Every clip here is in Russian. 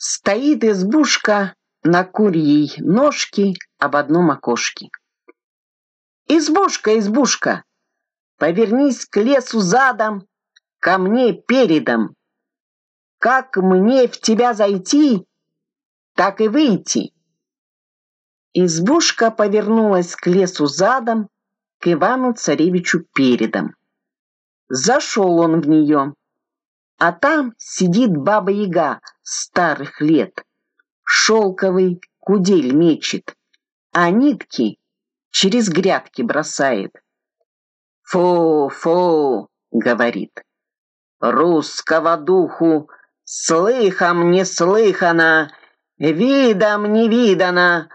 Стоит избушка на курьей ножке об одном окошке. Избушка, избушка, повернись к лесу задом, ко мне передом. Как мне в тебя зайти, так и выйти. Избушка повернулась к лесу задом, к Ивану-царевичу передом. Зашел он в нее, а там сидит баба-яга старых лет. Шелковый кудель мечет, а нитки через грядки бросает. «Фу, фу!» — говорит. «Русского духу слыхом не слыхано, видом не видано,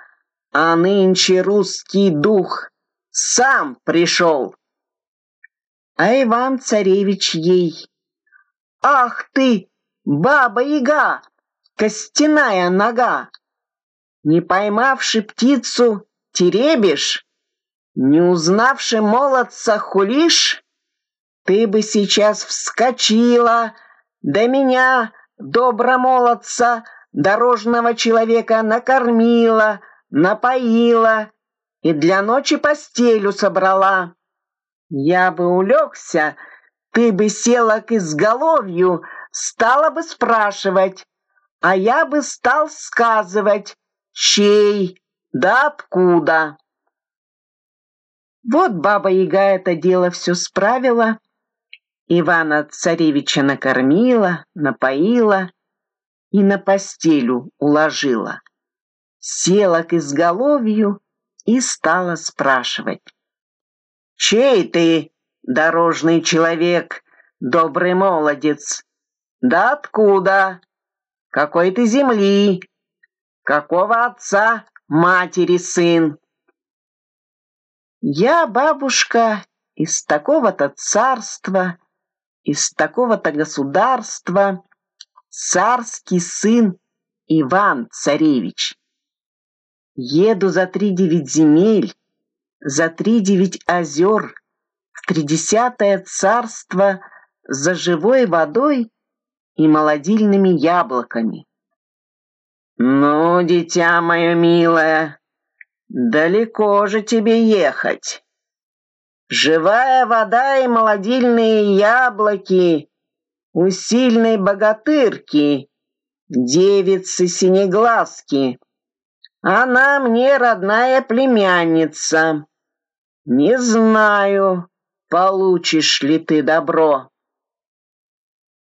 а нынче русский дух сам пришел». А Иван-царевич ей Ах ты, баба-яга, костяная нога! Не поймавши птицу, теребишь? Не узнавши молодца, хулишь? Ты бы сейчас вскочила, до меня, добра молодца, дорожного человека накормила, напоила и для ночи постелю собрала. Я бы улегся, ты бы села к изголовью, стала бы спрашивать, а я бы стал сказывать, чей, да откуда. Вот баба-яга это дело все справила, Ивана царевича накормила, напоила и на постелю уложила. Села к изголовью и стала спрашивать. «Чей ты, дорожный человек, добрый молодец. Да откуда? Какой ты земли? Какого отца, матери сын? Я, бабушка, из такого-то царства, из такого-то государства, царский сын Иван-царевич. Еду за три девять земель, за три девять озер, тридесятое царство за живой водой и молодильными яблоками. «Ну, дитя мое милое, далеко же тебе ехать. Живая вода и молодильные яблоки у сильной богатырки, девицы синеглазки. Она мне родная племянница. Не знаю, получишь ли ты добро.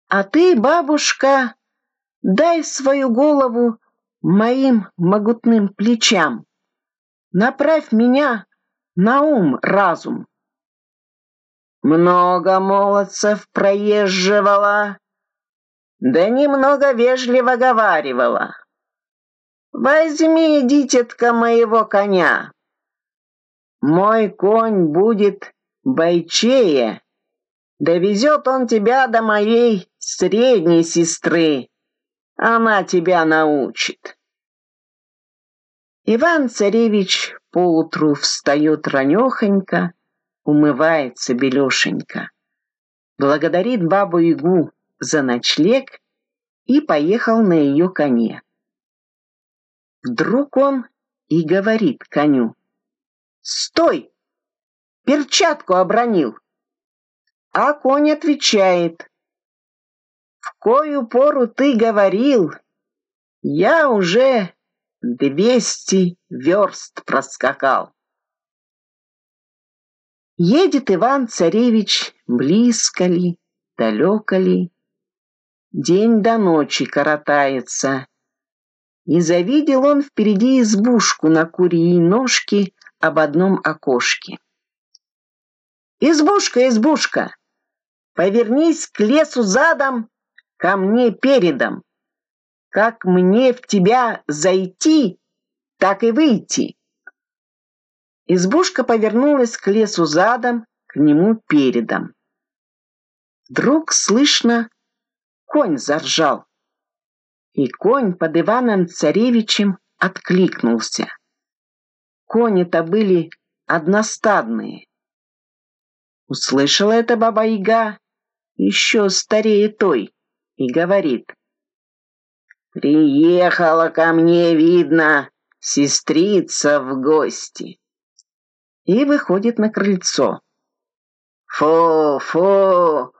А ты, бабушка, дай свою голову моим могутным плечам. Направь меня на ум разум. Много молодцев проезживала, да немного вежливо говаривала. Возьми, дитятка, моего коня. Мой конь будет бойчее. Довезет он тебя до моей средней сестры. Она тебя научит. Иван-царевич поутру встает ранехонько, умывается белешенько, благодарит бабу-ягу за ночлег и поехал на ее коне. Вдруг он и говорит коню, «Стой! Перчатку обронил. А конь отвечает, в кою пору ты говорил, я уже двести верст проскакал. Едет Иван-царевич, близко ли, далеко ли, день до ночи коротается. И завидел он впереди избушку на курьей ножке об одном окошке. «Избушка, избушка! Повернись к лесу задом, ко мне передом. Как мне в тебя зайти, так и выйти». Избушка повернулась к лесу задом, к нему передом. Вдруг слышно, конь заржал. И конь под Иваном-царевичем откликнулся. Кони-то были одностадные. Услышала это баба-яга, еще старее той, и говорит. Приехала ко мне, видно, сестрица в гости. И выходит на крыльцо. Фу, фу,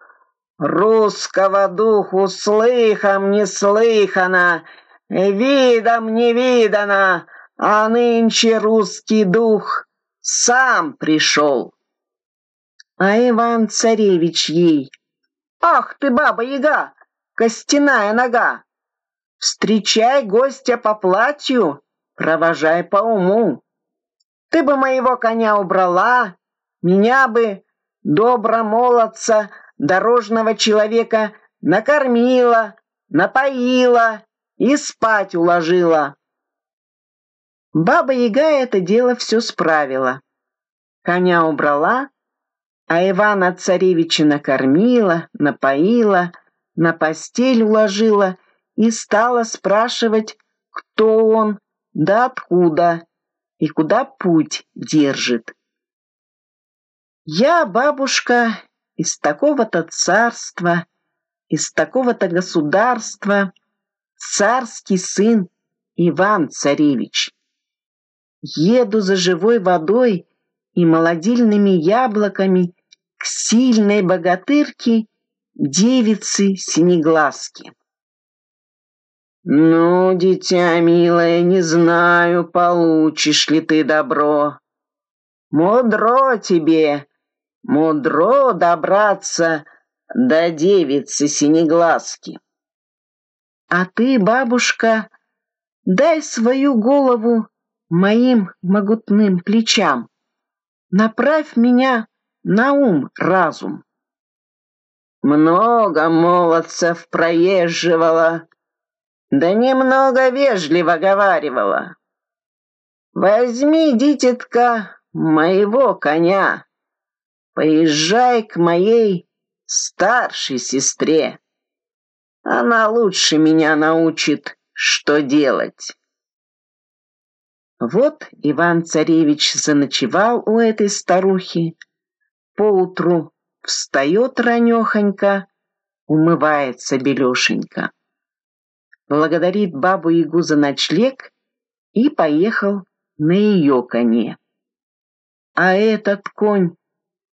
русского духу слыхом не слыхано, видом не видано, а нынче русский дух сам пришел. А Иван-царевич ей. Ах ты, баба-яга, костяная нога! Встречай гостя по платью, провожай по уму. Ты бы моего коня убрала, меня бы, добра молодца, дорожного человека, накормила, напоила и спать уложила. Баба-яга это дело все справила. Коня убрала, а Ивана-царевича накормила, напоила, на постель уложила и стала спрашивать, кто он, да откуда и куда путь держит. Я, бабушка, из такого-то царства, из такого-то государства, царский сын Иван-царевич. Еду за живой водой и молодильными яблоками к сильной богатырке девицы Синеглазки. «Ну, дитя милое, не знаю, получишь ли ты добро. Мудро тебе, мудро добраться до девицы Синеглазки. А ты, бабушка, дай свою голову моим могутным плечам. Направь меня на ум разум. Много молодцев проезживала, да немного вежливо говаривала. Возьми, дитятка, моего коня, поезжай к моей старшей сестре. Она лучше меня научит, что делать. Вот Иван-царевич заночевал у этой старухи. Поутру встает ранехонько, умывается белешенько благодарит бабу-ягу за ночлег и поехал на ее коне. А этот конь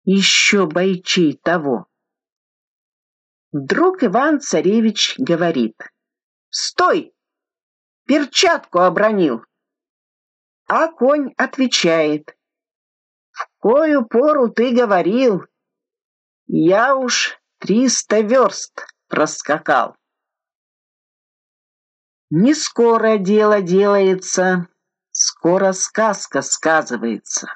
еще бойчей того. Вдруг Иван-царевич говорит, «Стой! Перчатку обронил!» А конь отвечает, «В кою пору ты говорил? Я уж триста верст проскакал». Не скоро дело делается, скоро сказка сказывается.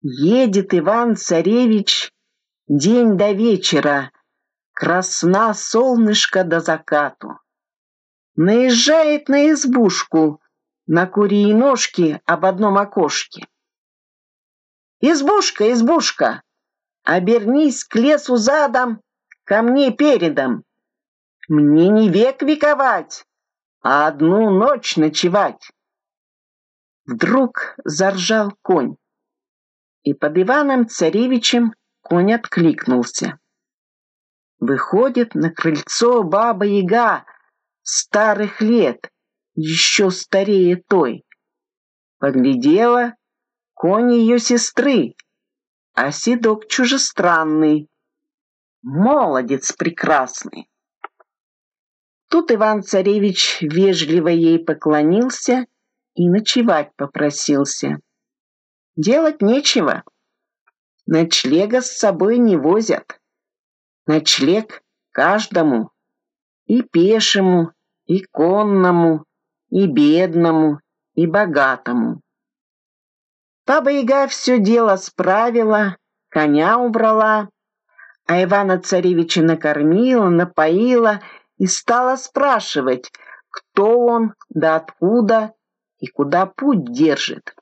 Едет Иван-царевич день до вечера, красна солнышко до закату. Наезжает на избушку, на курьи ножки об одном окошке. «Избушка, избушка, обернись к лесу задом, ко мне передом, мне не век вековать, а одну ночь ночевать. Вдруг заржал конь, и под Иваном-царевичем конь откликнулся. Выходит на крыльцо баба-яга старых лет, еще старее той. Поглядела конь ее сестры, а седок чужестранный, молодец прекрасный. Тут Иван-царевич вежливо ей поклонился и ночевать попросился. Делать нечего. Ночлега с собой не возят. Ночлег каждому. И пешему, и конному, и бедному, и богатому. Баба-яга все дело справила, коня убрала, а Ивана-царевича накормила, напоила и стала спрашивать, кто он, да откуда и куда путь держит.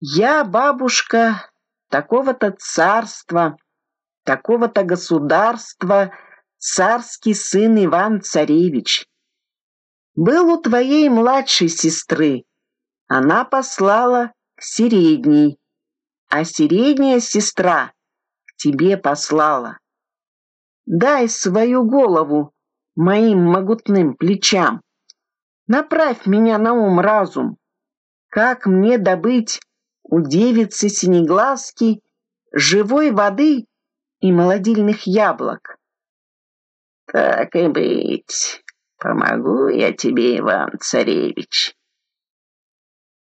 Я, бабушка, такого-то царства, такого-то государства, царский сын Иван-царевич. Был у твоей младшей сестры, она послала к средней, а средняя сестра к тебе послала дай свою голову моим могутным плечам. Направь меня на ум разум. Как мне добыть у девицы синеглазки живой воды и молодильных яблок? Так и быть, помогу я тебе, Иван-царевич.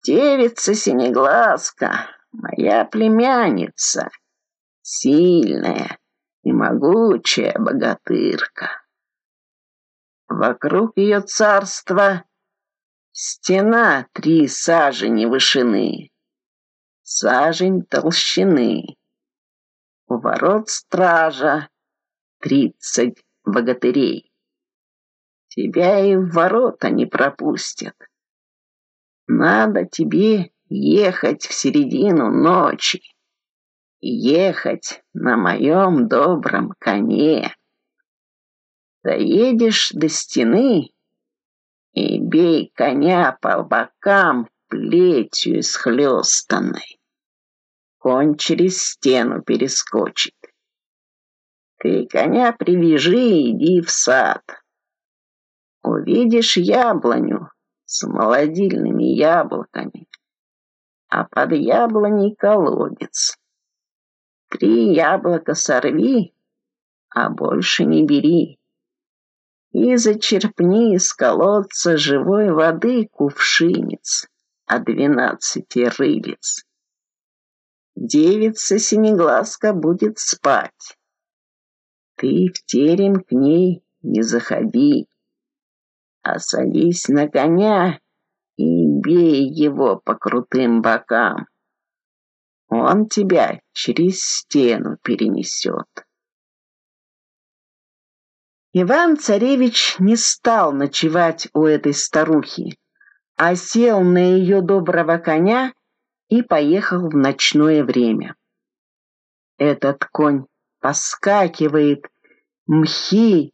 Девица синеглазка, моя племянница, сильная и могучая богатырка. Вокруг ее царства стена три сажени вышины, сажень толщины. У ворот стража тридцать богатырей. Тебя и в ворота не пропустят. Надо тебе ехать в середину ночи. Ехать на моем добром коне. Доедешь до стены и бей коня по бокам плетью схлестанной. Конь через стену перескочит. Ты коня привяжи и иди в сад. Увидишь яблоню с молодильными яблоками, а под яблоней колодец. Три яблока сорви, а больше не бери и зачерпни из колодца живой воды кувшинец от двенадцати рылец. Девица синеглазка будет спать. Ты в терем к ней не заходи, а садись на коня и бей его по крутым бокам. Он тебя через стену перенесет. Иван-царевич не стал ночевать у этой старухи, а сел на ее доброго коня и поехал в ночное время. Этот конь поскакивает, мхи,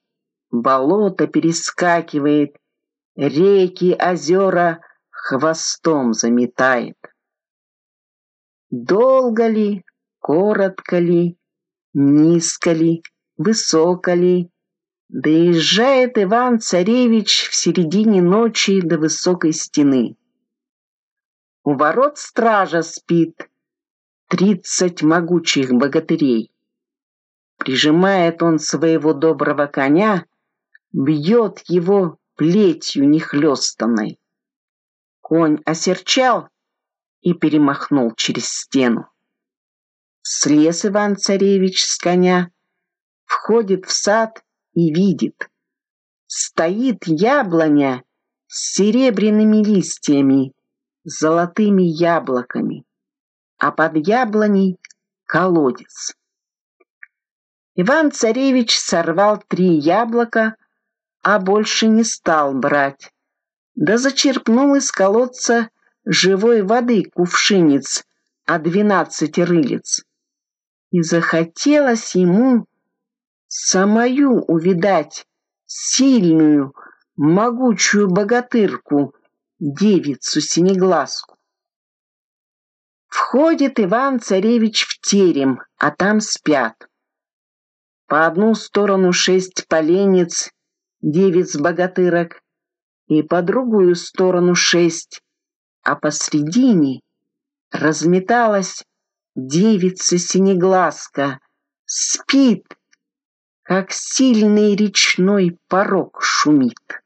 болото перескакивает, реки, озера хвостом заметает. Долго ли, коротко ли, низко ли, высоко ли, Доезжает Иван-царевич в середине ночи до высокой стены. У ворот стража спит, тридцать могучих богатырей. Прижимает он своего доброго коня, бьет его плетью нехлестанной. Конь осерчал и перемахнул через стену. Слез Иван-царевич с коня, входит в сад и видит. Стоит яблоня с серебряными листьями, с золотыми яблоками, а под яблоней колодец. Иван-царевич сорвал три яблока, а больше не стал брать, да зачерпнул из колодца живой воды кувшинец, а двенадцать рылец. И захотелось ему самую увидать сильную, могучую богатырку, девицу синеглазку. Входит Иван-царевич в терем, а там спят. По одну сторону шесть поленец, девиц-богатырок, и по другую сторону шесть, а посредине разметалась девица-синеглазка, спит, как сильный речной порог шумит.